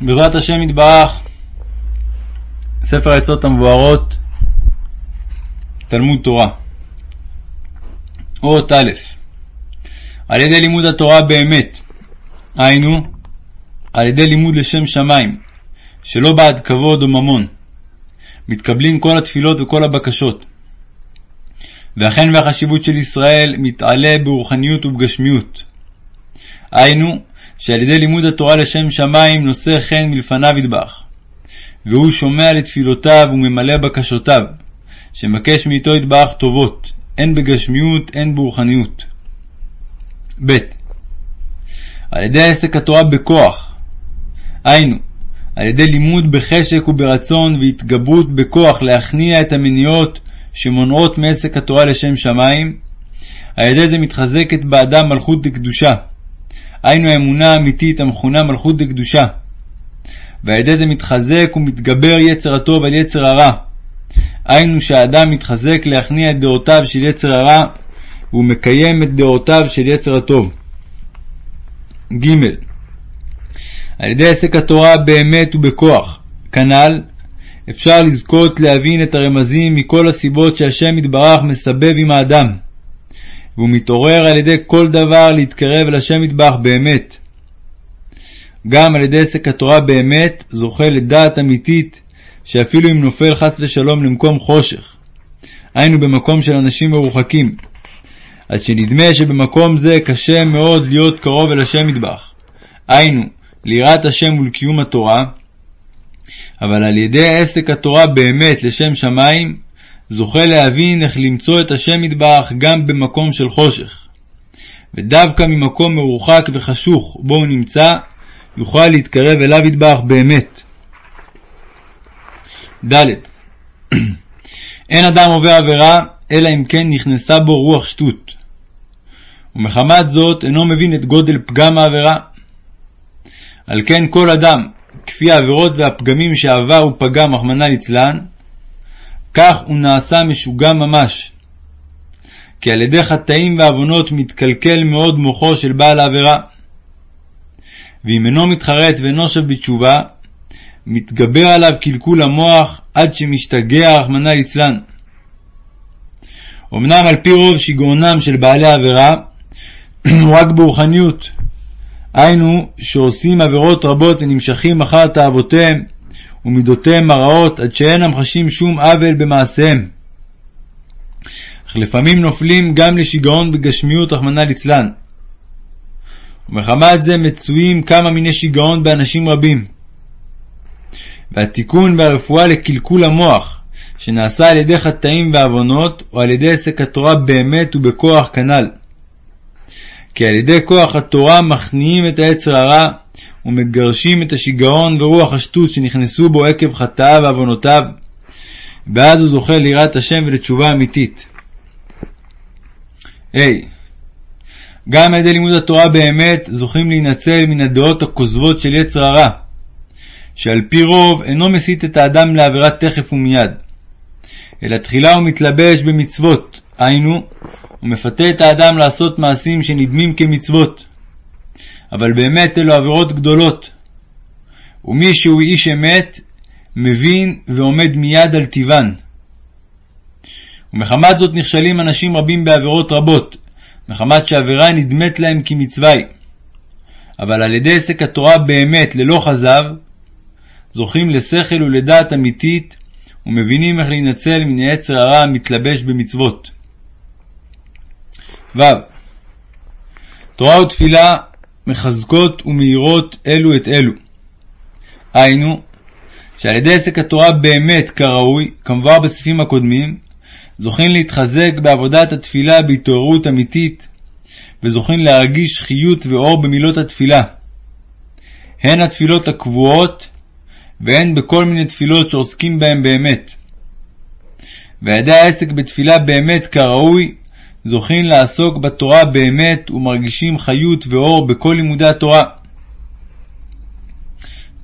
בעזרת השם יתברך, ספר העצות המבוארות, תלמוד תורה. אות א' על ידי לימוד התורה באמת, היינו, על ידי לימוד לשם שמיים, שלא בעד כבוד או ממון, מתקבלים כל התפילות וכל הבקשות. ואכן והחשיבות של ישראל מתעלה ברוחניות ובגשמיות. היינו, שעל ידי לימוד התורה לשם שמיים נושא חן מלפניו ידבח. והוא שומע לתפילותיו וממלא בקשותיו, שמבקש מאיתו ידבח טובות, הן בגשמיות הן ברוחניות. ב. על ידי עסק התורה בכוח, היינו, על ידי לימוד בחשק וברצון והתגברות בכוח להכניע את המניעות שמונעות מעסק התורה לשם שמיים, על ידי זה מתחזקת באדם מלכות דקדושה, היינו האמונה האמיתית המכונה מלכות דקדושה. ועל ידי זה מתחזק ומתגבר יצר הטוב על יצר הרע. היינו שהאדם מתחזק להכניע את דעותיו של יצר הרע, והוא מקיים את דעותיו של יצר הטוב. ג. על ידי עסק התורה באמת ובכוח, כנ"ל, אפשר לזכות להבין את הרמזים מכל הסיבות שהשם יתברך מסבב עם האדם. והוא מתעורר על ידי כל דבר להתקרב אל השם מטבח באמת. גם על ידי עסק התורה באמת זוכה לדעת אמיתית שאפילו אם נופל חס ושלום למקום חושך, היינו במקום של אנשים מרוחקים, עד שנדמה שבמקום זה קשה מאוד להיות קרוב אל השם מטבח, היינו ליראת השם ולקיום התורה, אבל על ידי עסק התורה באמת לשם שמיים, זוכה להבין איך למצוא את השם יתברך גם במקום של חושך. ודווקא ממקום מרוחק וחשוך בו הוא נמצא, יוכל להתקרב אליו יתברך באמת. ד. אין אדם עובר עבירה, אלא אם כן נכנסה בו רוח שטות. ומחמת זאת אינו מבין את גודל פגם העבירה. על כן כל אדם, כפי העבירות והפגמים שעבר ופגם, רחמנא ליצלן, כך הוא נעשה משוגע ממש. כי על ידי חטאים ועוונות מתקלקל מאוד מוחו של בעל העבירה. ואם אינו מתחרט ואינו שב בתשובה, מתגבר עליו קלקול המוח עד שמשתגע רחמנא ליצלן. אמנם על פי רוב שיגעונם של בעלי העבירה הוא רק ברוחניות, היינו שעושים עבירות רבות ונמשכים אחר תאוותיהם ומידותיהם הרעות, עד שאינם חשים שום עוול במעשיהם. אך לפעמים נופלים גם לשיגעון בגשמיות, רחמנא ליצלן. ומחמת זה מצויים כמה מיני שיגעון באנשים רבים. והתיקון והרפואה לקלקול המוח, שנעשה על ידי חטאים ועוונות, או על ידי עסק התורה באמת ובכוח כנ"ל. כי על ידי כוח התורה מכניעים את היצר הרע, ומגרשים את השיגעון ורוח השטות שנכנסו בו עקב חטאיו ועוונותיו, ואז הוא זוכה ליראת השם ולתשובה אמיתית. ה. Hey, גם על ידי לימוד התורה באמת זוכים להינצל מן הדעות הכוזבות של יצר הרע, שעל פי רוב אינו מסית את האדם לעבירה תכף ומיד, אלא תחילה הוא מתלבש במצוות, היינו, הוא מפתה את האדם לעשות מעשים שנדמים כמצוות, אבל באמת אלו עבירות גדולות. ומי שהוא איש אמת, מבין ועומד מיד על טיבן. ומחמת זאת נכשלים אנשים רבים בעבירות רבות, מחמת שעבירה נדמת להם כמצווה היא. אבל על ידי עסק התורה באמת ללא חזב, זוכים לשכל ולדעת אמיתית, ומבינים איך להינצל מן היצר הרע המתלבש במצוות. ו. תורה ותפילה מחזקות ומאירות אלו את אלו. היינו, שעל ידי עסק התורה באמת כראוי, כמובן בסעיפים הקודמים, זוכים להתחזק בעבודת התפילה בהתעוררות אמיתית, וזוכים להרגיש חיות ואור במילות התפילה. הן התפילות הקבועות, והן בכל מיני תפילות שעוסקים בהן באמת. ועל ידי העסק בתפילה באמת כראוי, זוכים לעסוק בתורה באמת ומרגישים חיות ואור בכל לימודי התורה.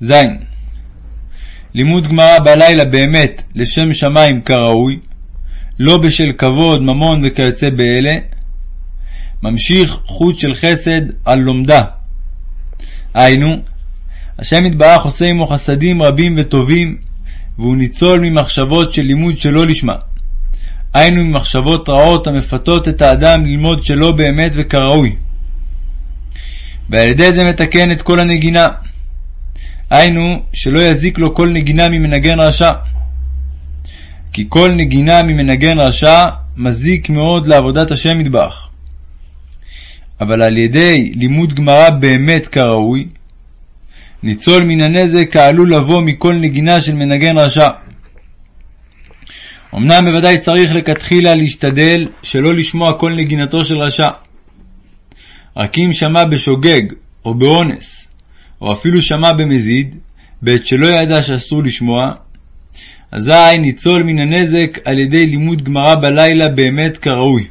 ז. לימוד גמרא בלילה באמת לשם שמיים כראוי, לא בשל כבוד, ממון וכיוצא באלה, ממשיך חוט של חסד על לומדה. היינו, השם יתברך עושה עמו חסדים רבים וטובים, והוא ניצול ממחשבות של לימוד שלא לשמה. היינו ממחשבות רעות המפתות את האדם ללמוד שלא באמת וכראוי. ועל ידי זה מתקן את כל הנגינה. היינו, שלא יזיק לו כל נגינה ממנגן רשע. כי כל נגינה ממנגן רשע מזיק מאוד לעבודת השם מטבח. אבל על ידי לימוד גמרא באמת כראוי, ניצול מן הנזק העלול לבוא מכל נגינה של מנגן רשע. אמנם בוודאי צריך לכתחילה להשתדל שלא לשמוע כל נגינתו של רשע. רק אם שמע בשוגג או באונס, או אפילו שמע במזיד, בעת שלא ידע שאסור לשמוע, אזי ניצול מן הנזק על ידי לימוד גמרא בלילה באמת כראוי.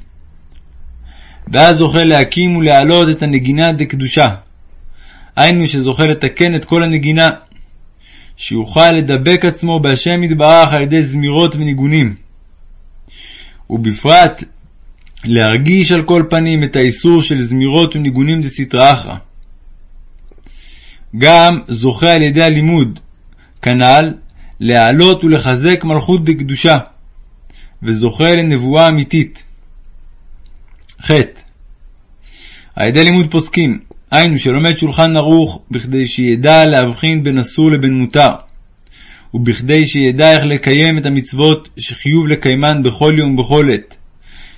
ואז זוכה להקים ולהעלות את הנגינה דקדושה. היינו שזוכה לתקן את כל הנגינה, שיוכל לדבק עצמו בהשם יתברך על ידי זמירות וניגונים. ובפרט להרגיש על כל פנים את האיסור של זמירות וניגונים דסתרא אחרא. גם זוכה על ידי הלימוד, כנ"ל להעלות ולחזק מלכות דקדושה, וזוכה לנבואה אמיתית. ח. על ידי לימוד פוסקים, היינו שלומד שולחן ערוך בכדי שידע להבחין בין אסור לבין מותר, ובכדי שידע איך לקיים את המצוות שחיוב לקיימן בכל יום ובכל עת,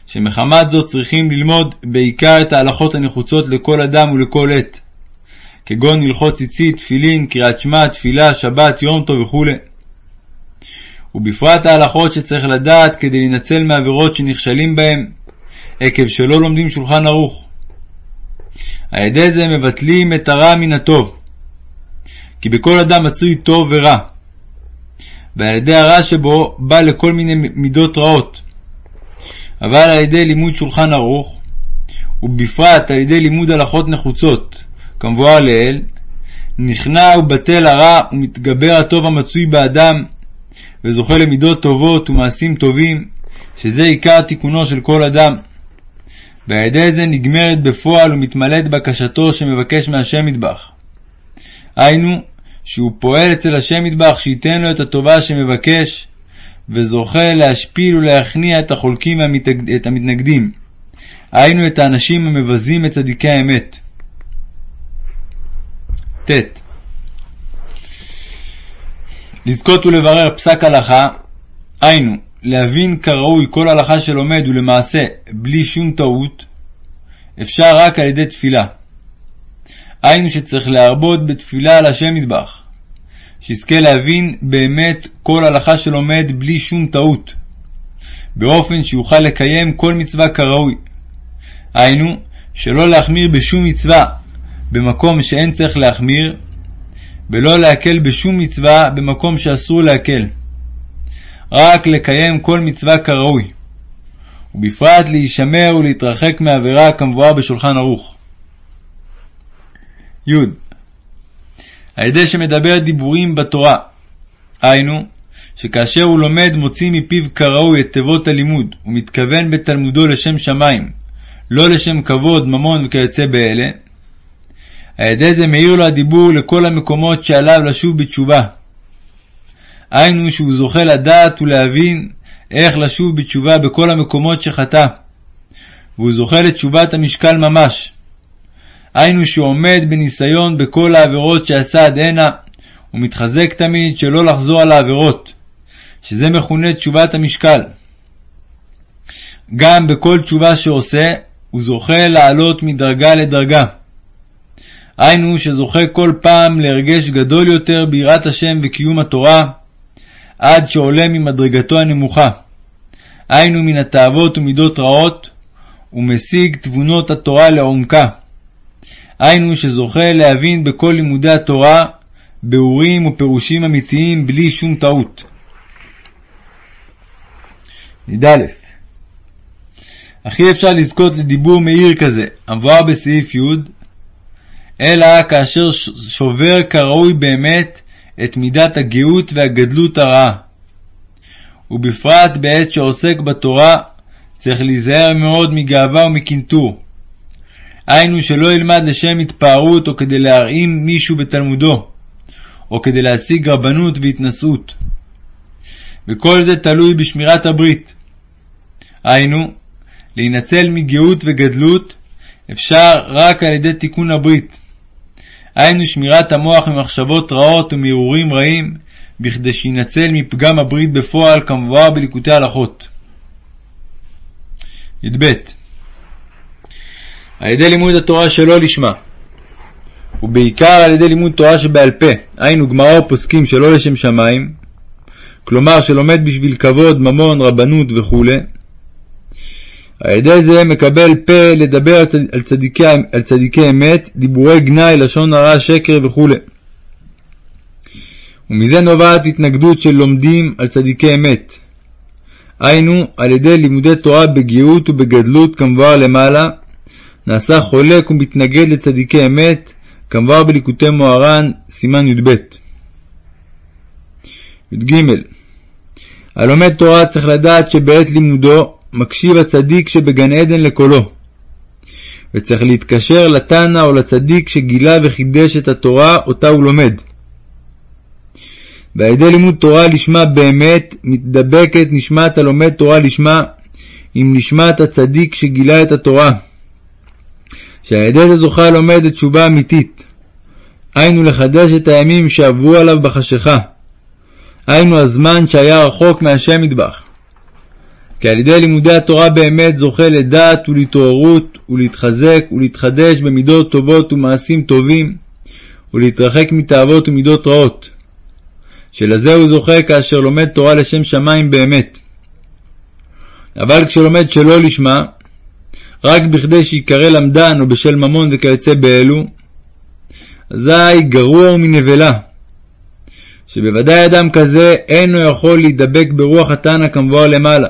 שמחמת זאת צריכים ללמוד בעיקר את ההלכות הנחוצות לכל אדם ולכל עת, כגון הלכות ציצית, תפילין, קריאת שמע, תפילה, שבת, יום טוב וכו'. ובפרט ההלכות שצריך לדעת כדי להינצל מעבירות שנכשלים בהם, עקב שלא לומדים שולחן ערוך. על ידי זה מבטלים את הרע מן הטוב. כי בכל אדם מצוי טוב ורע. ועל ידי הרע שבו בא לכל מיני מידות רעות. אבל על ידי לימוד שולחן ערוך, ובפרט על ידי לימוד הלכות נחוצות, כמבואר לעיל, נכנע ובטל הרע ומתגבר הטוב המצוי באדם, וזוכה למידות טובות ומעשים טובים, שזה עיקר תיקונו של כל אדם. ועל ידי זה נגמרת בפועל ומתמלאת בקשתו שמבקש מהשם מטבח. היינו, שהוא פועל אצל השם מטבח שייתן לו את הטובה שמבקש, וזוכה להשפיל ולהכניע את החולקים ואת המתנגדים. היינו את האנשים המבזים את צדיקי האמת. ט. לזכות ולברר פסק הלכה, היינו, להבין כראוי כל הלכה שלומד ולמעשה בלי שום טעות, אפשר רק על ידי תפילה. היינו שצריך להרבות בתפילה על השם מטבח, שיזכה להבין באמת כל הלכה שלומד בלי שום טעות, באופן שיוכל לקיים כל מצווה כראוי. היינו, שלא להחמיר בשום מצווה במקום שאין צריך להחמיר, ולא להקל בשום מצווה במקום שאסור להקל. רק לקיים כל מצווה כראוי, ובפרט להישמר ולהתרחק מעבירה כמבואר בשולחן ערוך. י. על ידי שמדבר דיבורים בתורה, היינו, שכאשר הוא לומד מוציא מפיו כראוי את תיבות הלימוד, ומתכוון בתלמודו לשם שמיים, לא לשם כבוד, ממון וכיוצא באלה, על ידי זה מאיר לו הדיבור לכל המקומות שעליו לשוב בתשובה, היינו שהוא זוכה לדעת ולהבין איך לשוב בתשובה בכל המקומות שחטא, והוא זוכה לתשובת המשקל ממש. היינו שהוא עומד בניסיון בכל העבירות שעשה עד הנה, ומתחזק תמיד שלא לחזור על העבירות, שזה מכונה תשובת המשקל. גם בכל תשובה שעושה, הוא זוכה לעלות מדרגה לדרגה. היינו שזוכה כל פעם להרגש גדול יותר ביראת השם וקיום התורה, עד שעולה ממדרגתו הנמוכה, היינו מן התאוות ומידות רעות, ומשיג תבונות התורה לעומקה. היינו שזוכה להבין בכל לימודי התורה ביאורים ופירושים אמיתיים בלי שום טעות. י"א אך אי אפשר לזכות לדיבור מאיר כזה, המבואר בסעיף י', אלא כאשר שובר כראוי באמת את מידת הגאות והגדלות הרעה. ובפרט בעת שעוסק בתורה, צריך להיזהר מאוד מגאווה ומקנטור. היינו שלא ילמד לשם התפארות או כדי להרעים מישהו בתלמודו, או כדי להשיג רבנות והתנשאות. וכל זה תלוי בשמירת הברית. היינו, להינצל מגאות וגדלות אפשר רק על ידי תיקון הברית. היינו שמירת המוח ממחשבות רעות ומהרהורים רעים, בכדי שינצל מפגם הברית בפועל כמבואר בליקוטי הלכות. י"ב על ידי לימוד התורה שלא לשמה, ובעיקר על ידי לימוד תורה שבעל פה, היינו גמרא ופוסקים שלא לשם שמיים, כלומר שלומד בשביל כבוד, ממון, רבנות וכו', על ידי זה מקבל פה לדבר על צדיקי, על צדיקי אמת, דיבורי גנאי, לשון הרע, שקר וכו'. ומזה נובעת התנגדות של לומדים על צדיקי אמת. היינו, על ידי לימודי תורה בגאות ובגדלות כמבואר למעלה, נעשה חולק ומתנגד לצדיקי אמת, כמבואר בליקוטי מוהר"ן, סימן י"ב. י"ג הלומד תורה צריך לדעת שבעת לימודו מקשיב הצדיק שבגן עדן לקולו, וצריך להתקשר לתנא או לצדיק שגילה וחידש את התורה אותה הוא לומד. ועל ידי לימוד תורה לשמה באמת מתדבקת נשמת הלומד תורה לשמה עם נשמת הצדיק שגילה את התורה. שעל ידי זה זוכה הלומד לתשובה אמיתית. היינו לחדש את הימים שעברו עליו בחשיכה. היינו הזמן שהיה רחוק מהשם מטבח. כי על ידי לימודי התורה באמת זוכה לדעת ולהתעוררות ולהתחזק ולהתחדש במידות טובות ומעשים טובים ולהתרחק מתאוות ומידות רעות. שלזה הוא זוכה כאשר לומד תורה לשם שמיים באמת. אבל כשלומד שלא לשמה, רק בכדי שיקרא למדן או בשל ממון וכיוצא באלו, אזי גרוע מנבלה. שבוודאי אדם כזה אינו יכול להידבק ברוח התנא כמבואר למעלה.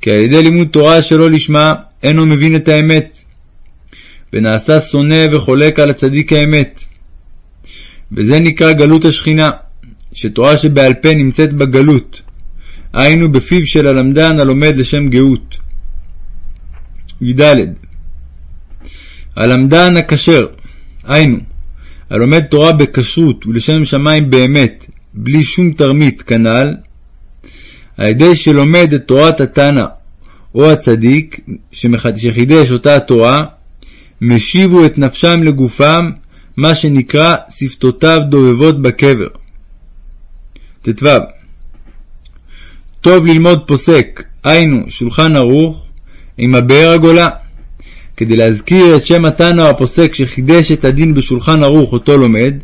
כי על ידי לימוד תורה שלא לשמה אינו מבין את האמת, ונעשה שונא וחולק על הצדיק האמת. וזה נקרא גלות השכינה, שתורה שבעל פה נמצאת בגלות, היינו בפיו של הלמדן הלומד לשם גאות. י"ד הלמדן הכשר, היינו, הלומד תורה בכשרות ולשם שמיים באמת, בלי שום תרמית, כנ"ל, על ידי שלומד את תורת התנא. או הצדיק שחידש אותה התורה, משיבו את נפשם לגופם, מה שנקרא שפתותיו דובבות בקבר. ט"ו. טוב ללמוד פוסק, היינו שולחן ערוך, עם הבאר הגולה, כדי להזכיר את שם התנא הפוסק שחידש את הדין בשולחן ערוך אותו לומד,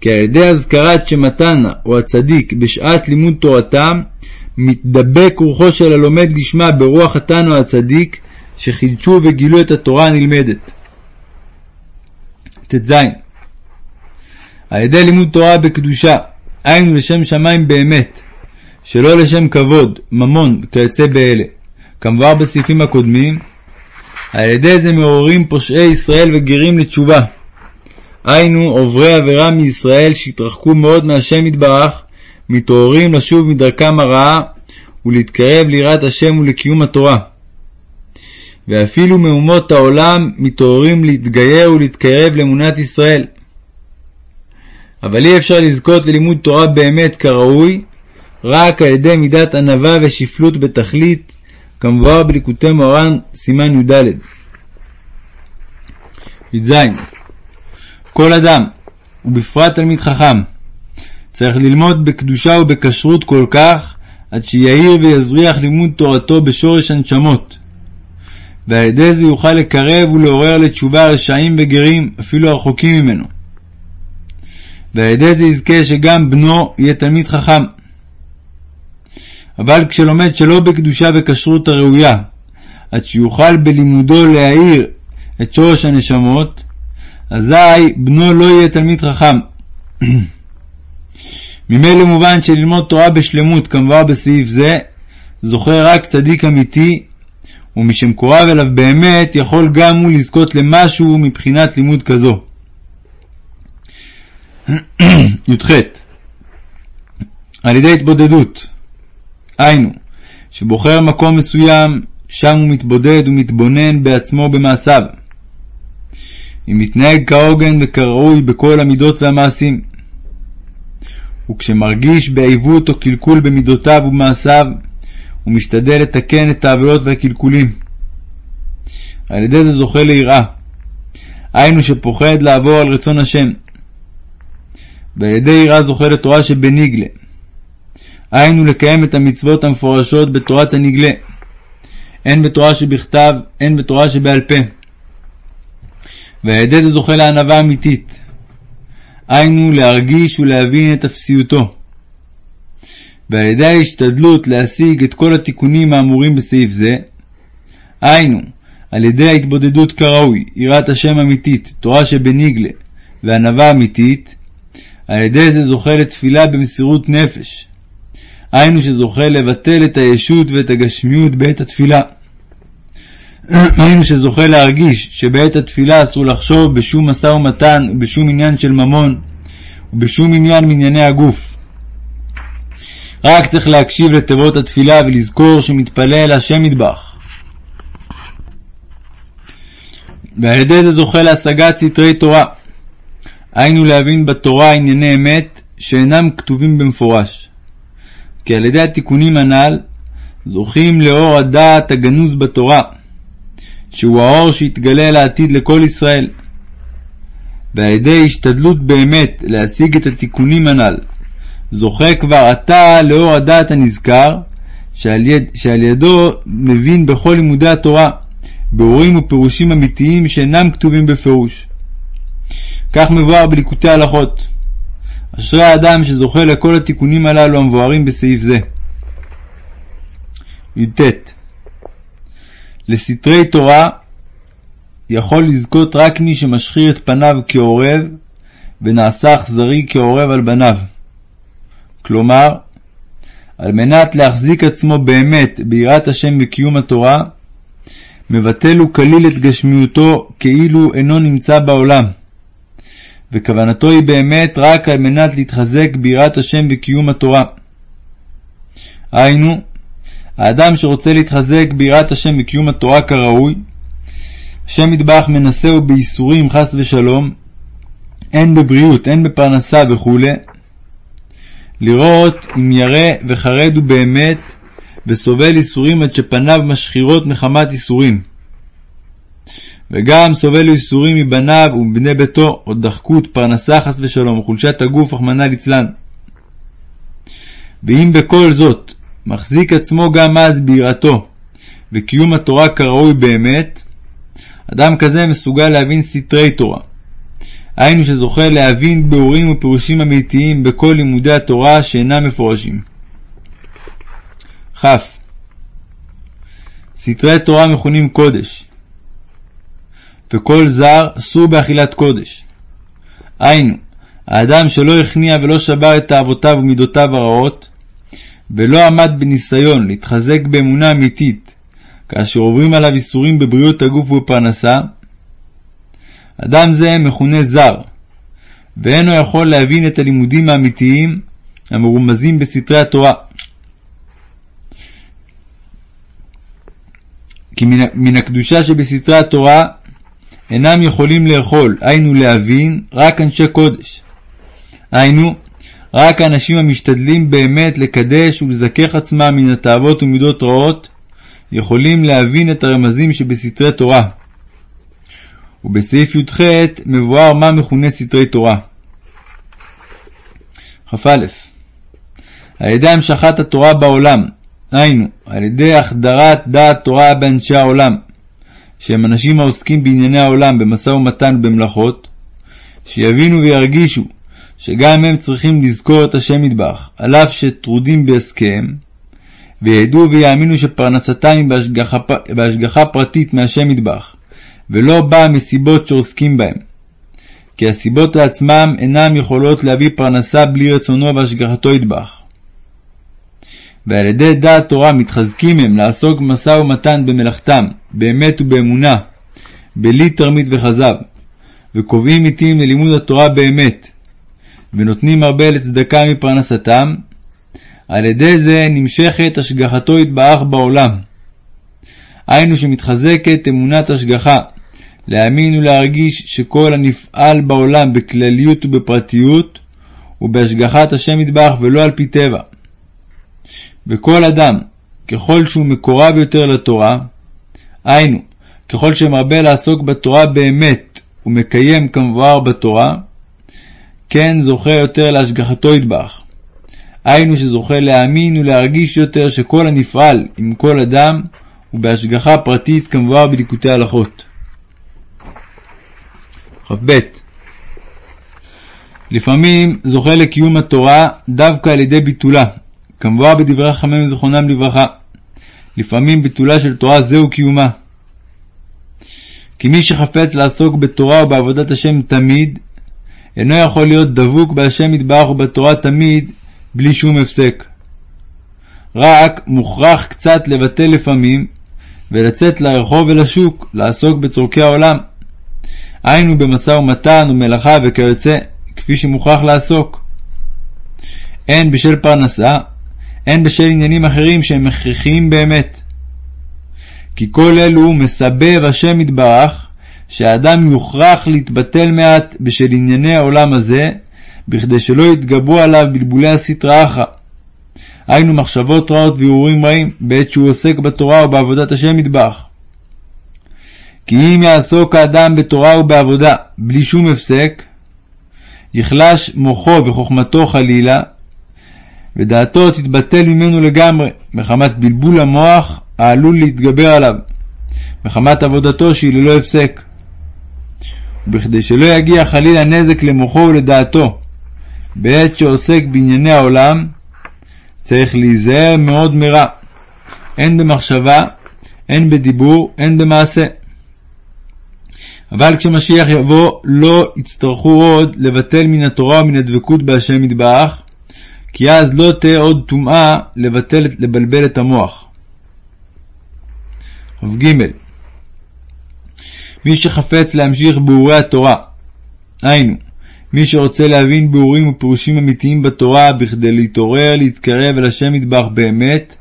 כי על ידי הזכרת שם התנא או הצדיק בשעת לימוד תורתם, מתדבק רוחו של הלומד לשמה ברוח התנא הצדיק, שחידשו וגילו את התורה הנלמדת. ט"ז על ידי לימוד תורה בקדושה, היינו לשם שמיים באמת, שלא לשם כבוד, ממון, כיוצא באלה, כמבואר בסעיפים הקודמים, על ידי זה מעוררים פושעי ישראל וגרים לתשובה. היינו עוברי עבירה מישראל שהתרחקו מאוד מהשם יתברך, מתעוררים לשוב מדרכם הרעה ולהתקרב ליראת השם ולקיום התורה. ואפילו מאומות העולם מתעוררים להתגייר ולהתקרב לאמונת ישראל. אבל אי אפשר לזכות ללימוד תורה באמת כראוי, רק על ידי מידת ענווה ושפלות בתכלית, כמבואר בליקוטי מורן, סימן י"ד. י"ז כל אדם, ובפרט תלמיד חכם, צריך ללמוד בקדושה ובכשרות כל כך, עד שיאיר ויזריח לימוד תורתו בשורש הנשמות. ועל ידי זה יוכל לקרב ולעורר לתשובה רשעים וגרים, אפילו הרחוקים ממנו. ועל ידי זה יזכה שגם בנו יהיה תלמיד חכם. אבל כשלומד שלא בקדושה וכשרות הראויה, עד שיוכל בלימודו להאיר את שורש הנשמות, אזי בנו לא יהיה תלמיד חכם. ממילא מובן שללמוד תורה בשלמות כמובן בסעיף זה, זוכה רק צדיק אמיתי, ומשמקורב אליו באמת יכול גם הוא לזכות למשהו מבחינת לימוד כזו. י"ח על ידי התבודדות, היינו, שבוחר מקום מסוים, שם הוא מתבודד ומתבונן בעצמו ובמעשיו. אם מתנהג כהוגן וכראוי בכל המידות והמעשים. וכשמרגיש בעיוות או קלקול במידותיו ובמעשיו, הוא משתדל לתקן את העוולות והקלקולים. על ידי זה זוכה ליראה. היינו שפוחד לעבור על רצון השם. ועל ידי יראה זוכה לתורה שבנגלה. היינו לקיים את המצוות המפורשות בתורת הנגלה, הן בתורה שבכתב, הן בתורה שבעל פה. ועל זה זוכה לענווה אמיתית. היינו להרגיש ולהבין את אפסיותו. ועל ידי ההשתדלות להשיג את כל התיקונים האמורים בסעיף זה, היינו, על ידי ההתבודדות כראוי, יראת השם אמיתית, תורה שבניגלה, וענווה אמיתית, על ידי זה זוכה לתפילה במסירות נפש. היינו שזוכה לבטל את הישות ואת הגשמיות בעת התפילה. היינו שזוכה להרגיש שבעת התפילה אסור לחשוב בשום משא ומתן ובשום עניין של ממון ובשום עניין מענייני הגוף. רק צריך להקשיב לתיבות התפילה ולזכור שמתפלל השם מטבח. ועל ידי זה זוכה להשגת סתרי תורה. היינו להבין בתורה ענייני אמת שאינם כתובים במפורש. כי על ידי התיקונים הנ"ל זוכים לאור הדעת הגנוז בתורה, שהוא האור שיתגלה לעתיד לכל ישראל. ועל ידי השתדלות באמת להשיג את התיקונים הנ"ל, זוכה כבר עתה לאור הדעת הנזכר, שעל, יד, שעל ידו מבין בכל לימודי התורה, ביאורים ופירושים אמיתיים שאינם כתובים בפירוש. כך מבואר בליקוטי הלכות. אשרי האדם שזוכה לכל התיקונים הללו המבוארים בסעיף זה. י"ט לסתרי תורה יכול לזכות רק מי שמשחיר את פניו כעורב, ונעשה אכזרי כעורב על בניו. כלומר, על מנת להחזיק עצמו באמת ביראת השם וקיום התורה, מבטל וכליל את גשמיותו כאילו אינו נמצא בעולם. וכוונתו היא באמת רק על מנת להתחזק ביראת השם וקיום התורה. היינו, האדם שרוצה להתחזק ביראת השם וקיום התורה כראוי, השם מטבח מנסהו בייסורים חס ושלום, הן בבריאות, הן בפרנסה וכו', לראות אם ירא וחרד הוא באמת, וסובל ייסורים עד שפניו משחירות מחמת ייסורים. וגם סובל ייסורים מבניו ומבני ביתו, או דחקות, פרנסה חס ושלום, וחולשת הגוף, רחמנא ליצלן. ואם בכל זאת מחזיק עצמו גם אז ביראתו, וקיום התורה כראוי באמת, אדם כזה מסוגל להבין סתרי תורה. היינו שזוכה להבין ביאורים ופירושים אמיתיים בכל לימודי התורה שאינם מפורשים. כ. סתרי תורה מכונים קודש, וכל זר אסור באכילת קודש. היינו, האדם שלא הכניע ולא שבר את תאוותיו ומידותיו הרעות, ולא עמד בניסיון להתחזק באמונה אמיתית, כאשר עוברים עליו איסורים בבריאות הגוף ובפרנסה, אדם זה מכונה זר, ואינו יכול להבין את הלימודים האמיתיים המרומזים בסתרי התורה. כי מן, מן הקדושה שבסתרי התורה אינם יכולים לאכול, היינו להבין, רק אנשי קודש. היינו, רק האנשים המשתדלים באמת לקדש ולזכך עצמם מן התאוות ומידות רעות, יכולים להבין את הרמזים שבסתרי תורה. ובסעיף י"ח מבואר מה מכונה סתרי תורה. כ"א על ידי המשכת התורה בעולם, היינו, על ידי החדרת דעת תורה באנשי העולם, שהם אנשים העוסקים בענייני העולם במשא ומתן ובמלאכות, שיבינו וירגישו שגם הם צריכים לזכור את השם מטבח, על אף שטרודים בהסכם, וידעו ויאמינו שפרנסתם היא בהשגחה, בהשגחה פרטית מהשם מטבח, ולא באה מסיבות שעוסקים בהם. כי הסיבות לעצמם אינם יכולות להביא פרנסה בלי רצונו והשגחתו יטבח. ועל ידי דעת תורה מתחזקים הם לעסוק במשא ומתן במלאכתם, באמת ובאמונה, בלי תרמית וכזב, וקובעים עתים ללימוד התורה באמת, ונותנים הרבה לצדקה מפרנסתם, על ידי זה נמשכת השגחתו יתברך בעולם. היינו שמתחזקת אמונת השגחה, להאמין ולהרגיש שכל הנפעל בעולם בכלליות ובפרטיות הוא בהשגחת השם מטבח ולא על פי טבע. וכל אדם, ככל שהוא מקורב יותר לתורה, היינו, ככל שמרבה לעסוק בתורה באמת ומקיים כמבואר בתורה, כן זוכה יותר להשגחתו ידבח. היינו שזוכה להאמין ולהרגיש יותר שכל הנפעל עם כל אדם הוא בהשגחה פרטית כמבואר בליקוטי הלכות. כ"ב לפעמים זוכה לקיום התורה דווקא על ידי ביטולה, כמבואר בדברי חכמים זיכרונם לברכה. לפעמים ביטולה של תורה זהו קיומה. כי מי שחפץ לעסוק בתורה ובעבודת השם תמיד, אינו יכול להיות דבוק בהשם יתברך ובתורה תמיד, בלי שום הפסק. רק מוכרח קצת לבטל לפעמים, ולצאת לרחוב ולשוק, לעסוק בצורכי העולם. היינו במשא ומתן ומלאכה וכיוצא, כפי שמוכרח לעסוק. הן בשל פרנסה, הן בשל עניינים אחרים שהם הכרחיים באמת. כי כל אלו מסבב השם יתברך, שהאדם יוכרח להתבטל מעט בשל ענייני העולם הזה, בכדי שלא יתגברו עליו בלבולי הסטרא אחרא. היינו מחשבות רעות והרהורים רעים, בעת שהוא עוסק בתורה ובעבודת השם יתברך. כי אם יעסוק האדם בתורה ובעבודה בלי שום הפסק, יחלש מוחו וחוכמתו חלילה, ודעתו תתבטל ממנו לגמרי, מחמת בלבול המוח העלול להתגבר עליו, מחמת עבודתו שהיא ללא הפסק. ובכדי שלא יגיע חלילה נזק למוחו ולדעתו, בעת שעוסק בענייני העולם, צריך להיזהר מאוד מרע, הן במחשבה, הן בדיבור, הן במעשה. אבל כשמשיח יבוא, לא יצטרכו עוד לבטל מן התורה ומן הדבקות בהשם יתברך, כי אז לא תהיה עוד טומאה לבטל, לבלבל את המוח. כ"ג מי שחפץ להמשיך ביאורי התורה, היינו, מי שרוצה להבין ביאורים ופירושים אמיתיים בתורה בכדי להתעורר, להתקרב אל השם מטבח באמת,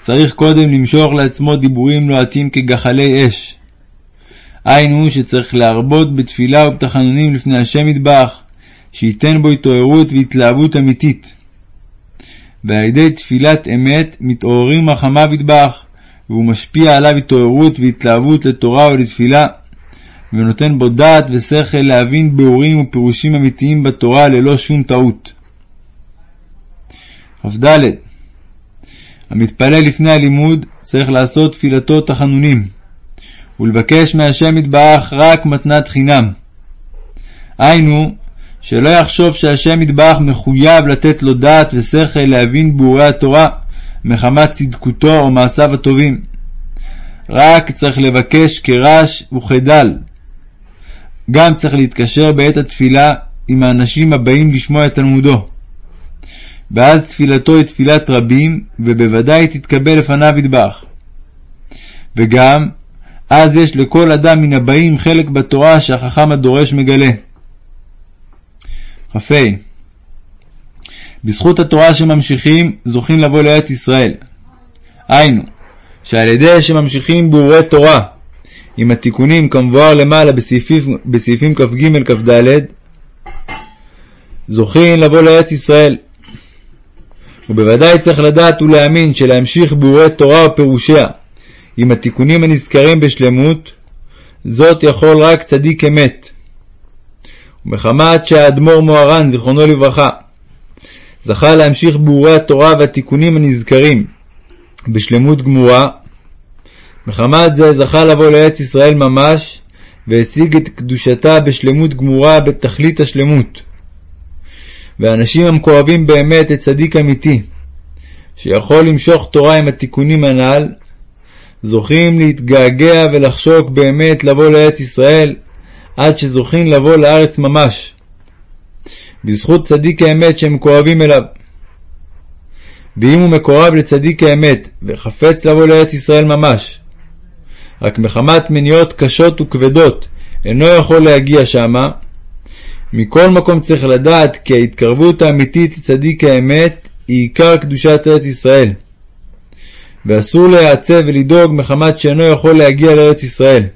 צריך קודם למשוך לעצמו דיבורים לוהטים כגחלי אש. היינו שצריך להרבות בתפילה ובתחנונים לפני השם מטבח, שייתן בו התעוררות והתלהבות אמיתית. ועל ידי תפילת אמת מתעוררים רחמיו יטבח, והוא משפיע עליו התעוררות והתלהבות לתורה ולתפילה, ונותן בו דעת ושכל להבין ביאורים ופירושים אמיתיים בתורה ללא שום טעות. כ"ד המתפלל לפני הלימוד צריך לעשות תפילתו תחנונים, ולבקש מהשם יתברך רק מתנת חינם. היינו, שלא יחשוב שהשם יתברך מחויב לתת לו דעת ושכל להבין ביאורי התורה מחמת צדקותו או מעשיו הטובים. רק צריך לבקש כרש וכדל. גם צריך להתקשר בעת התפילה עם האנשים הבאים לשמוע את תלמודו. ואז תפילתו היא תפילת רבים, ובוודאי תתקבל לפניו ידבח. וגם, אז יש לכל אדם מן הבאים חלק בתורה שהחכם הדורש מגלה. כ"ה בזכות התורה שממשיכים, זוכים לבוא לארץ ישראל. היינו, שעל ידי שממשיכים ביאורי תורה, עם התיקונים כמבואר למעלה בסעיפים, בסעיפים כ"ג כ"ד, זוכים לבוא לארץ ישראל. ובוודאי צריך לדעת ולהאמין שלהמשיך ביאורי תורה ופירושיה, עם התיקונים הנזכרים בשלמות, זאת יכול רק צדיק אמת. ומחמת שהאדמו"ר מוהר"ן, זיכרונו לברכה, זכה להמשיך ביאורי התורה והתיקונים הנזכרים בשלמות גמורה, מחמת זה זכה לבוא לארץ ישראל ממש, והשיג את קדושתה בשלמות גמורה בתכלית השלמות. ואנשים המקורבים באמת את צדיק אמיתי, שיכול למשוך תורה עם התיקונים הנ"ל, זוכים להתגעגע ולחשוק באמת לבוא לארץ ישראל, עד שזוכים לבוא לארץ ממש. בזכות צדיק האמת שהם מקורבים אליו. ואם הוא מקורב לצדיק האמת, וחפץ לבוא לארץ ישראל ממש, רק מחמת מניעות קשות וכבדות אינו יכול להגיע שמה, מכל מקום צריך לדעת כי ההתקרבות האמיתית לצדיק האמת היא עיקר קדושת ארץ ישראל. ואסור להיעצב ולדאוג מחמת שאינו יכול להגיע לארץ ישראל.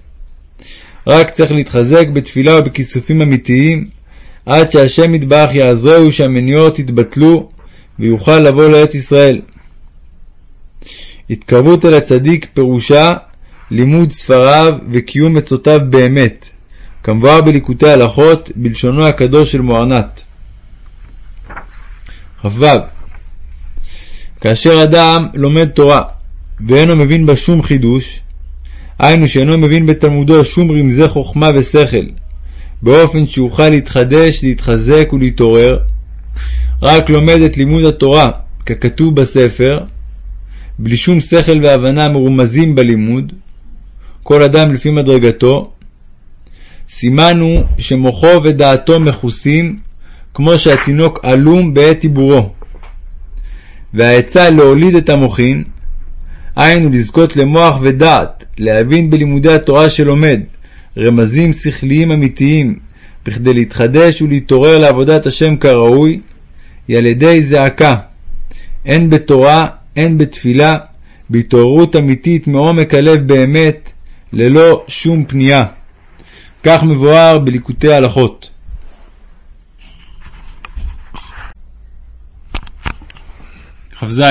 רק צריך להתחזק בתפילה ובכיסופים אמיתיים, עד שהשם יתברך יעזרהו שהמניעות יתבטלו, ויוכל לבוא לארץ ישראל. התקרבות אל הצדיק פירושה לימוד ספריו וקיום עצותיו באמת, כמבואר בליקוטי הלכות, בלשונו הקדוש של מוארנת. כ"ו כאשר אדם לומד תורה ואינו מבין בה שום חידוש, היינו שאינו מבין בתלמודו שום רמזי חוכמה ושכל, באופן שיוכל להתחדש, להתחזק ולהתעורר, רק לומד את לימוד התורה ככתוב בספר, בלי שום שכל והבנה מרומזים בלימוד, כל אדם לפי מדרגתו, סימנו שמוחו ודעתו מכוסים כמו שהתינוק עלום בעת עיבורו. והעצה להוליד את המוחין, היינו לזכות למוח ודעת, להבין בלימודי התורה שלומד, רמזים שכליים אמיתיים, בכדי להתחדש ולהתעורר לעבודת השם כראוי, היא על ידי זעקה, הן בתורה, הן בתפילה, בהתעוררות אמיתית מעומק הלב באמת, ללא שום פנייה. כך מבואר בליקוטי ההלכות. כ"ז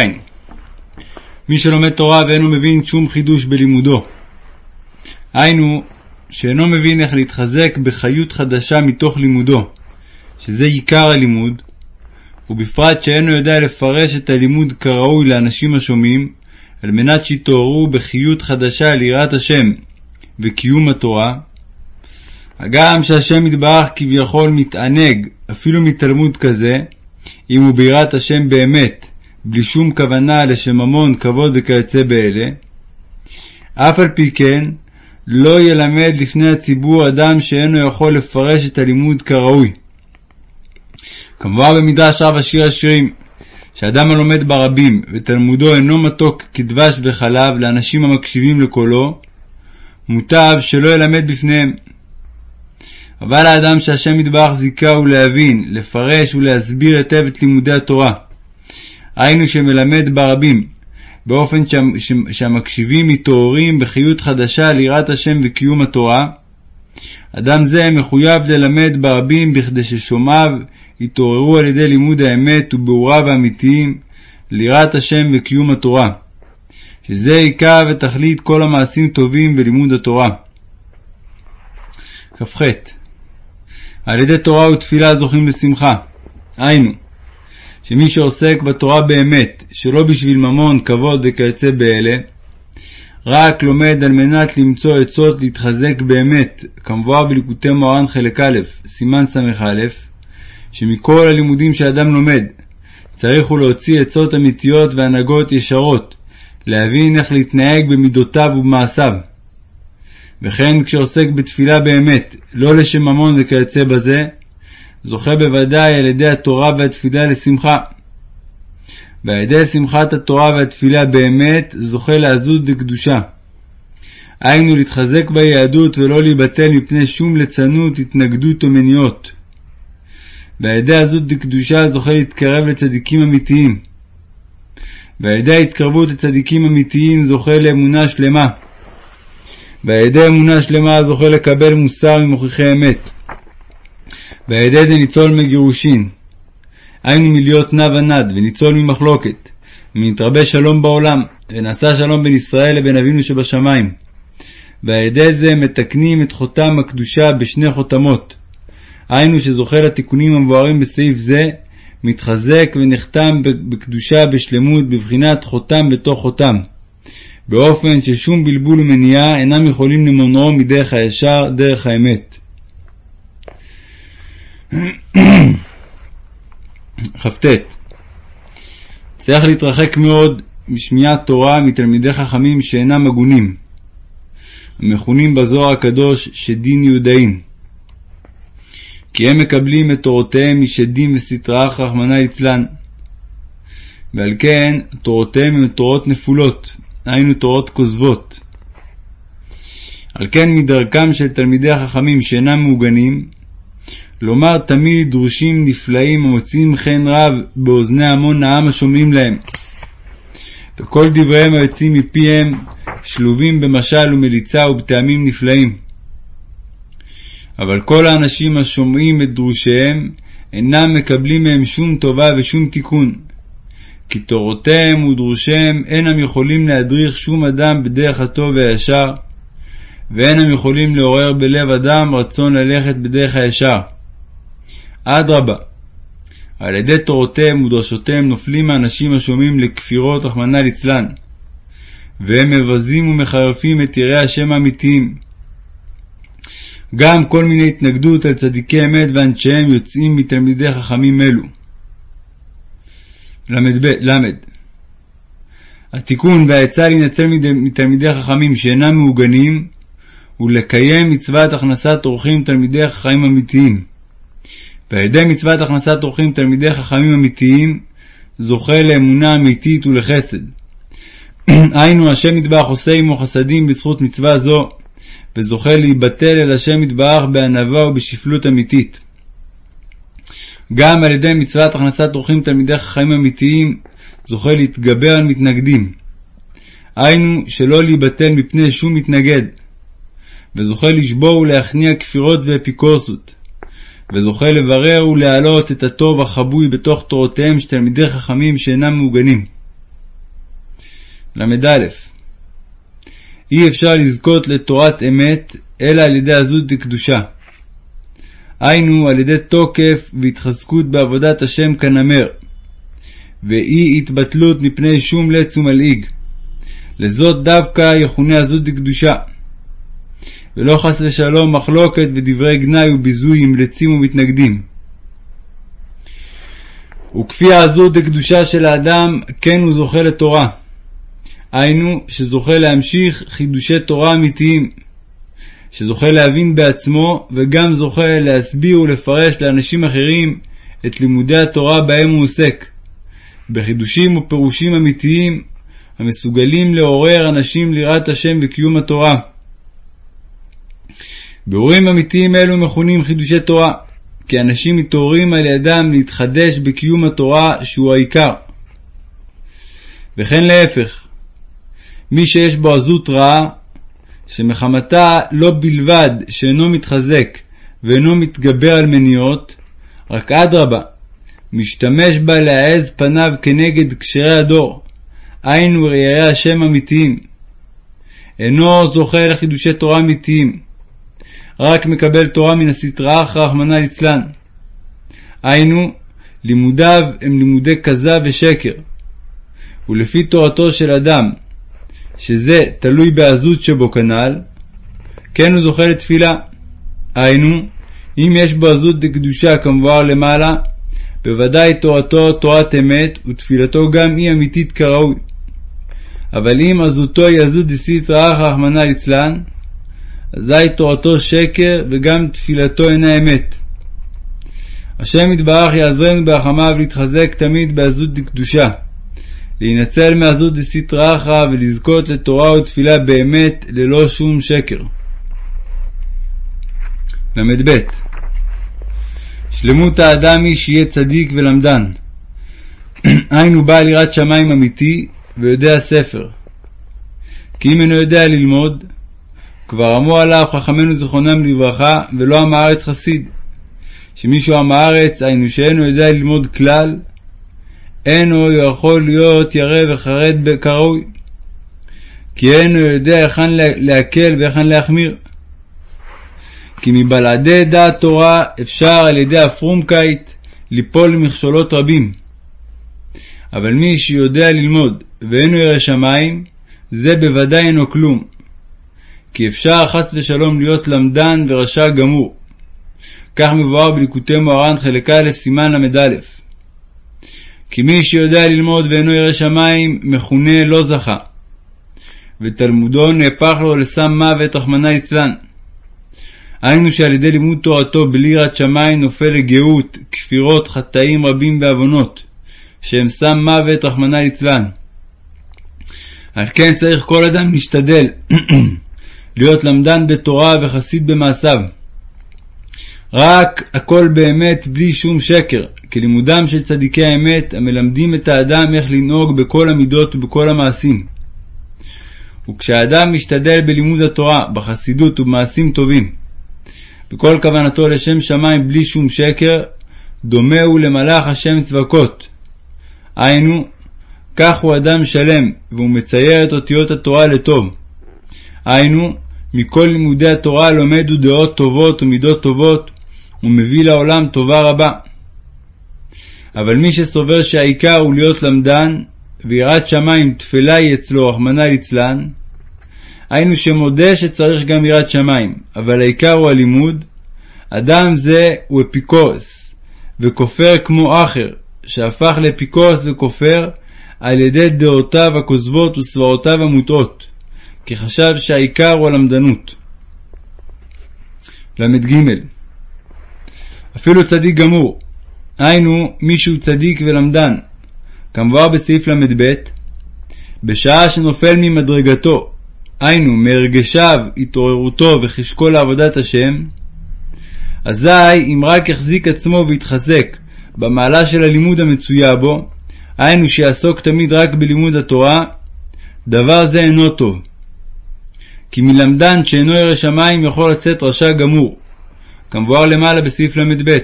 מי שלומד תורה ואינו מבין שום חידוש בלימודו, היינו, שאינו מבין איך להתחזק בחיות חדשה מתוך לימודו, שזה עיקר הלימוד, ובפרט שאינו יודע לפרש את הלימוד כראוי לאנשים השומעים, על מנת שיתעוררו בחיות חדשה ליראת השם וקיום התורה, הגם שהשם יתברך כביכול מתענג אפילו מתלמוד כזה, אם הוא ביראת השם באמת, בלי שום כוונה לשם ממון, כבוד וכיוצא באלה, אף על פי כן, לא ילמד לפני הציבור אדם שאינו יכול לפרש את הלימוד כראוי. כמובן במדרש רב השיר השירים, שאדם הלומד ברבים ותלמודו אינו מתוק כדבש וחלב לאנשים המקשיבים לקולו, מוטב שלא ילמד בפניהם. אבל האדם שהשם יתברך זיכהו להבין, לפרש ולהסביר היטב את לימודי התורה, היינו שמלמד ברבים, באופן שהמקשיבים מתעוררים בחיות חדשה על יראת השם וקיום התורה, אדם זה מחויב ללמד ברבים בכדי ששומעיו יתעוררו על ידי לימוד האמת וביאוריו האמיתיים ליראת השם וקיום התורה, שזה עיקר ותכלית כל המעשים טובים בלימוד התורה. כ"ח על ידי תורה ותפילה זוכים לשמחה. היינו, שמי שעוסק בתורה באמת, שלא בשביל ממון, כבוד וכיוצא באלה, רק לומד על מנת למצוא עצות להתחזק באמת, כמבואר בליקוטי מוהר"ן חלק א', סימן ס"א, שמכל הלימודים שאדם לומד, צריך הוא להוציא עצות אמיתיות והנהגות ישרות, להבין איך להתנהג במידותיו ובמעשיו. וכן כשעוסק בתפילה באמת, לא לשם ממון וכיוצא בזה, זוכה בוודאי על ידי התורה והתפילה לשמחה. ועל ידי שמחת התורה והתפילה באמת זוכה לעזות דקדושה. היינו להתחזק ביהדות ולא להיבטל מפני שום ליצנות, התנגדות או מניעות. ועל ידי עזות דקדושה זוכה להתקרב לצדיקים אמיתיים. ועל ידי ההתקרבות לצדיקים אמיתיים זוכה לאמונה שלמה. ועל ידי אמונה שלמה זוכה לקבל מוסר ממוכיחי אמת. ועל ידי זה ניצול מגירושין. היינו מלהיות נע ונד, וניצול ממחלוקת, ומנתרבה שלום בעולם, ונעשה שלום בין ישראל לבין אבינו שבשמיים. ועל ידי זה מתקנים את חותם הקדושה בשני חותמות. היינו שזוכה לתיקונים המבוארים בסעיף זה, מתחזק ונחתם בקדושה בשלמות, בבחינת חותם בתוך חותם. באופן ששום בלבול ומניעה אינם יכולים למונעו מדרך הישר, דרך האמת. כ"ט צריך להתרחק מאוד משמיעת תורה מתלמידי חכמים שאינם הגונים, המכונים בזוהר הקדוש שדין יהודאין. כי הם מקבלים את תורותיהם משדים וסטרא אחרא רחמנא ליצלן. ועל כן תורותיהם הן תורות נפולות, היינו תורות כוזבות. על כן מדרכם של תלמידי החכמים שאינם מעוגנים, לומר תמיד דרושים נפלאים המוצאים חן רב באוזני המון העם השומעים להם. וכל דבריהם היוצאים מפיהם שלובים במשל ומליצה ובטעמים נפלאים. אבל כל האנשים השומעים את דרושיהם אינם מקבלים מהם שום טובה ושום תיקון. כי תורותיהם ודרושיהם אינם יכולים להדריך שום אדם בדרך הטוב והישר, ואינם יכולים לעורר בלב אדם רצון ללכת בדרך הישר. אדרבה, על ידי תורותיהם ודרשותיהם נופלים האנשים השומעים לכפירות, רחמנא ליצלן, והם מבזים ומחרפים את יראי השם האמיתיים. גם כל מיני התנגדות על צדיקי אמת ואנשיהם יוצאים מתלמידי חכמים אלו. ל"ב התיקון והעצה להינצל מתלמידי חכמים שאינם מעוגנים הוא לקיים מצוות הכנסת אורחים תלמידי חכמים אמיתיים. ועל ידי מצוות הכנסת אורחים תלמידי חכמים אמיתיים זוכה לאמונה אמיתית ולחסד. היינו השם יתברך עושה עמו חסדים בזכות מצווה זו, וזוכה להיבטל אל השם יתברך בענווה ובשפלות אמיתית. גם על ידי מצוות הכנסת אורחים תלמידי חכמים אמיתיים זוכה להתגבר על מתנגדים. היינו שלא להיבטל מפני שום מתנגד, וזוכה לשבור ולהכניע כפירות ואפיקורסות, וזוכה לברר ולהעלות את הטוב החבוי בתוך תורותיהם של תלמידי חכמים שאינם מעוגנים. ל"א אי אפשר לזכות לתורת אמת אלא על ידי עזות דקדושה. היינו על ידי תוקף והתחזקות בעבודת השם כנמר, ואי התבטלות מפני שום לץ ומלעיג. לזאת דווקא יכונה עזות דקדושה. ולא חס ושלום מחלוקת ודברי גנאי וביזוי עם לצים ומתנגדים. וכפי העזות דקדושה של האדם, כן הוא זוכה לתורה. היינו, שזוכה להמשיך חידושי תורה אמיתיים, שזוכה להבין בעצמו, וגם זוכה להסביר ולפרש לאנשים אחרים את לימודי התורה בהם הוא עוסק, בחידושים ופירושים אמיתיים, המסוגלים לעורר אנשים ליראת השם וקיום התורה. ביאורים אמיתיים אלו מכונים חידושי תורה, כי אנשים מתעוררים על ידם להתחדש בקיום התורה שהוא העיקר. וכן להפך, מי שיש בו עזות רעה, שמחמתה לא בלבד שאינו מתחזק ואינו מתגבר על מניעות, רק אדרבה, משתמש בה להעז פניו כנגד קשרי הדור, היינו ראייי השם אמיתיים. אינו זוכה לחידושי תורה אמיתיים, רק מקבל תורה מן הסטרא אחרא רחמנא ליצלן. היינו, לימודיו הם לימודי כזב ושקר, ולפי תורתו של אדם, שזה תלוי בעזות שבו כנ"ל, כן הוא זוכה לתפילה. היינו, אם יש בו עזות דקדושה כמבואר למעלה, בוודאי תורתו תורת אמת, ותפילתו גם היא אמיתית כראוי. אבל אם עזותו היא עזות דסיטרא רחמנא ליצלן, אזי תורתו שקר וגם תפילתו אינה אמת. השם יתברך יעזרנו ברחמיו להתחזק תמיד בעזות דקדושה, להינצל מעזות דסתרא אחרא ולזכות לתורה ותפילה באמת ללא שום שקר. ל"ב שלמות האדם היא שיהיה צדיק ולמדן. היינו בעל יראת שמיים אמיתי ויודע ספר. כי אם אינו יודע ללמוד, כבר אמרו עליו חכמינו זיכרונם לברכה, ולא עם הארץ חסיד. שמישהו עם הארץ, היינו שאינו יודע ללמוד כלל, אינו יכול להיות ירא וחרד כראוי. כי אינו יודע היכן להקל והיכן להחמיר. כי מבלעדי דעת תורה אפשר על ידי הפרומקייט ליפול למכשולות רבים. אבל מי שיודע ללמוד ואינו ירא שמיים, זה בוודאי אינו כלום. כי אפשר חס ושלום להיות למדן ורשע גמור. כך מבואר בליקוטי מוהר"ן חלק א' סימן ל"א. כי מי שיודע ללמוד ואינו ירא שמיים, מכונה לא זכה. ותלמודו נהפך לו לסם מוות, רחמנא ליצלן. היינו שעל ידי לימוד תורתו בלי יראת שמיים נופל לגאות, כפירות, חטאים רבים ועוונות, שהם סם מוות, רחמנא ליצלן. על כן צריך כל אדם להשתדל להיות למדן בתורה וחסיד במעשיו. רק הכל באמת בלי שום שקר, כלימודם של צדיקי האמת המלמדים את האדם איך לנהוג בכל המידות ובכל המעשים. וכשהאדם משתדל בלימוד התורה, בחסידות ובמעשים טובים, וכל כוונתו לשם שמיים בלי שום שקר, דומה הוא למלאך השם צבקות. היינו, כך הוא אדם שלם, והוא מצייר את אותיות התורה לטוב. היינו, מכל לימודי התורה לומד הוא דעות טובות ומידות טובות, ומביא לעולם טובה רבה. אבל מי שסובר שהעיקר הוא להיות למדן, ויראת שמיים תפלה היא אצלו, רחמנא ליצלן, היינו שמודה שצריך גם יראת שמיים, אבל העיקר הוא הלימוד, אדם זה הוא אפיקורס, וכופר כמו אחר, שהפך לאפיקורס וכופר על ידי דעותיו הכוזבות וסברותיו המוטעות, כי חשב שהעיקר הוא הלמדנות. ל"ג אפילו צדיק גמור, היינו מישהו צדיק ולמדן, כמבואר בסעיף ל"ב, בשעה שנופל ממדרגתו, היינו מהרגשיו, התעוררותו וחשקו לעבודת השם, אזי אם רק יחזיק עצמו ויתחזק במעלה של הלימוד המצויה בו, היינו שיעסוק תמיד רק בלימוד התורה, דבר זה אינו טוב. כי מלמדן שאינו ירא שמיים יכול לצאת רשע גמור, כמבואר למעלה בסעיף ל"ב.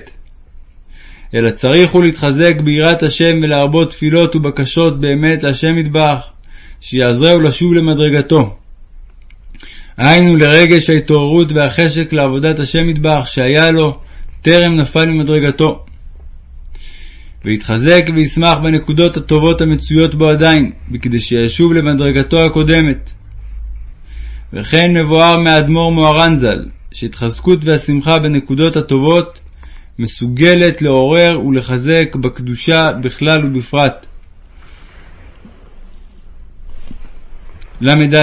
אלא צריך הוא להתחזק ביראת השם ולהרבות תפילות ובקשות באמת להשם יתברך, שיעזרהו לשוב למדרגתו. היינו לרגש ההתעוררות והחשק לעבודת השם יתברך שהיה לו טרם נפל ממדרגתו. ויתחזק וישמח בנקודות הטובות המצויות בו עדיין, בכדי שישוב למדרגתו הקודמת. וכן מבואר מאדמו"ר מוהר"ן ז"ל, שהתחזקות והשמחה בנקודות הטובות מסוגלת לעורר ולחזק בקדושה בכלל ובפרט. ל"ד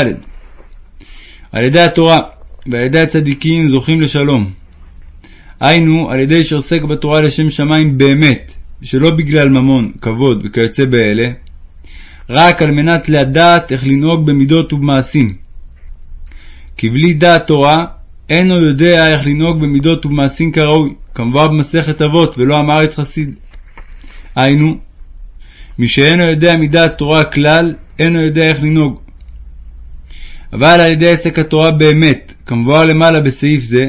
על ידי התורה ועל ידי הצדיקים זוכים לשלום. היינו, על ידי שעוסק בתורה לשם שמיים באמת, שלא בגלל ממון, כבוד וכיוצא באלה, רק על מנת לדעת איך לנהוג במידות ובמעשים. כי בלי דעת תורה, אינו יודע איך לנהוג במידות ובמעשים כראוי, כמובן במסכת אבות, ולא אמר את חסיד. היינו, מי שאינו יודע מדעת תורה כלל, אינו יודע איך לנהוג. אבל על ידי עסק התורה באמת, כמבואר למעלה בסעיף זה,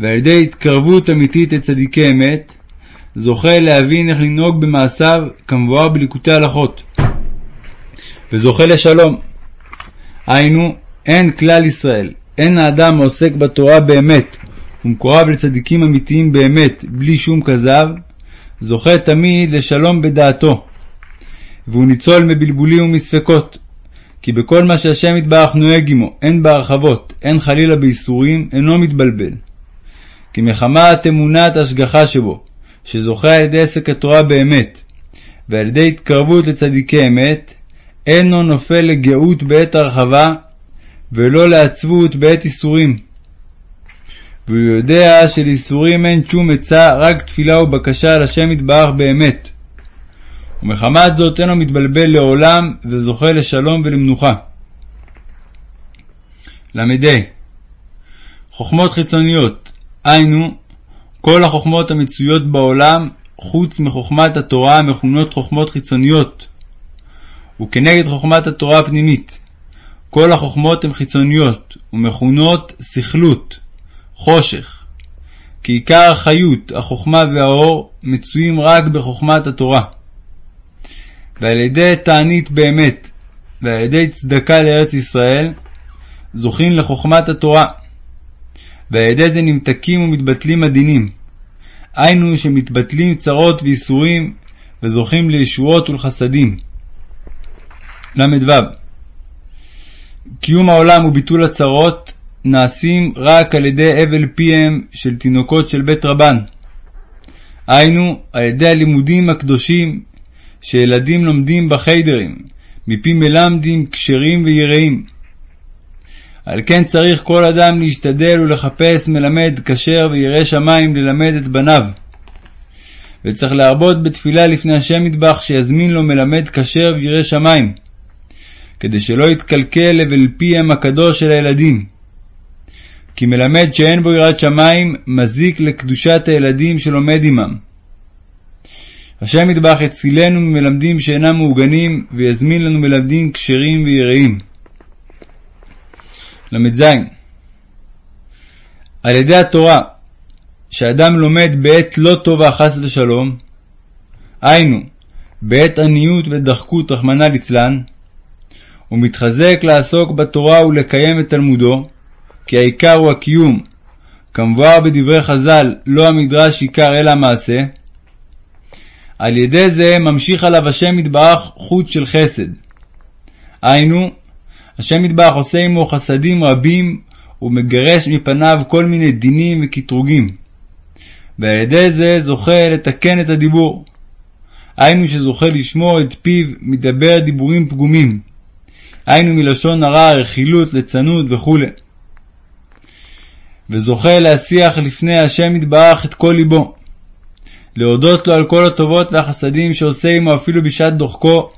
ועל ידי התקרבות אמיתית לצדיקי אמת, זוכה להבין איך לנהוג במעשיו כמבואר בליקוטי הלכות. וזוכה לשלום. היינו, אין כלל ישראל, אין האדם העוסק בתורה באמת, ומקורב לצדיקים אמיתיים באמת, בלי שום כזב, זוכה תמיד לשלום בדעתו, והוא ניצול מבלבולים ומספקות, כי בכל מה שהשם יתברך נוהג עמו, הן בהרחבות, הן חלילה בייסורים, אינו מתבלבל. כי מחמת אמונת השגחה שבו, שזוכה על ידי עסק התורה באמת, ועל ידי התקרבות לצדיקי אמת, אינו נופל לגאות בעת הרחבה, ולא לעצבות בעת ייסורים. והוא יודע שלייסורים אין שום עצה, רק תפילה ובקשה על השם יתברך באמת. ומחמת זאת אינו מתבלבל לעולם, וזוכה לשלום ולמנוחה. ל"ה חוכמות חיצוניות, היינו, כל החוכמות המצויות בעולם, חוץ מחוכמת התורה, מכונות חוכמות חיצוניות, וכנגד חוכמת התורה הפנימית. כל החוכמות הן חיצוניות, ומכונות סכלות, חושך. כי עיקר החיות, החוכמה והאור, מצויים רק בחוכמת התורה. ועל ידי תענית באמת, ועל ידי צדקה לארץ ישראל, זוכים לחוכמת התורה. ועל ידי זה נמתקים ומתבטלים הדינים. היינו שמתבטלים צרות וייסורים, וזוכים לישועות ולחסדים. ל"ו קיום העולם וביטול הצרות נעשים רק על ידי הבל פיהם של תינוקות של בית רבן. היינו, על ידי הלימודים הקדושים שילדים לומדים בחיידרים, מפי מלמדים כשרים ויראים. על כן צריך כל אדם להשתדל ולחפש מלמד כשר וירא שמיים ללמד את בניו. וצריך להרבות בתפילה לפני השם מטבח שיזמין לו מלמד כשר וירא שמיים, כדי שלא יתקלקל לבל פיהם הקדוש של הילדים. כי מלמד שאין בו יראת שמיים מזיק לקדושת הילדים שלומד עמם. השם ידבח יצילנו ממלמדים שאינם מעוגנים, ויזמין לנו מלמדים כשרים ויראים. ל"ז על ידי התורה שאדם לומד בעת לא טובה חס ושלום, היינו, בעת עניות ודחקות רחמנא ליצלן, ומתחזק לעסוק בתורה ולקיים את תלמודו, כי העיקר הוא הקיום, כמבואר בדברי חז"ל, לא המדרש עיקר אלא המעשה, על ידי זה ממשיך עליו השם יתברך חוט של חסד. היינו, השם יתברך עושה עמו חסדים רבים ומגרש מפניו כל מיני דינים וקטרוגים. ועל ידי זה זוכה לתקן את הדיבור. היינו שזוכה לשמור את פיו מדבר דיבורים פגומים. היינו מלשון הרע, רכילות, ליצנות וכו'. וזוכה להשיח לפני השם יתברך את כל ליבו. להודות לו על כל הטובות והחסדים שעושה עמו אפילו בשעת דוחקו,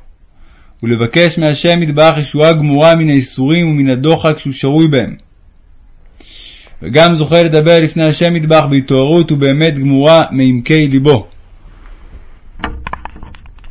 ולבקש מהשם יתברך ישועה גמורה מן האיסורים ומן הדוחק שהוא שרוי בהם. וגם זוכה לדבר לפני השם יתברך בהתעוררות ובאמת גמורה מעמקי ליבו.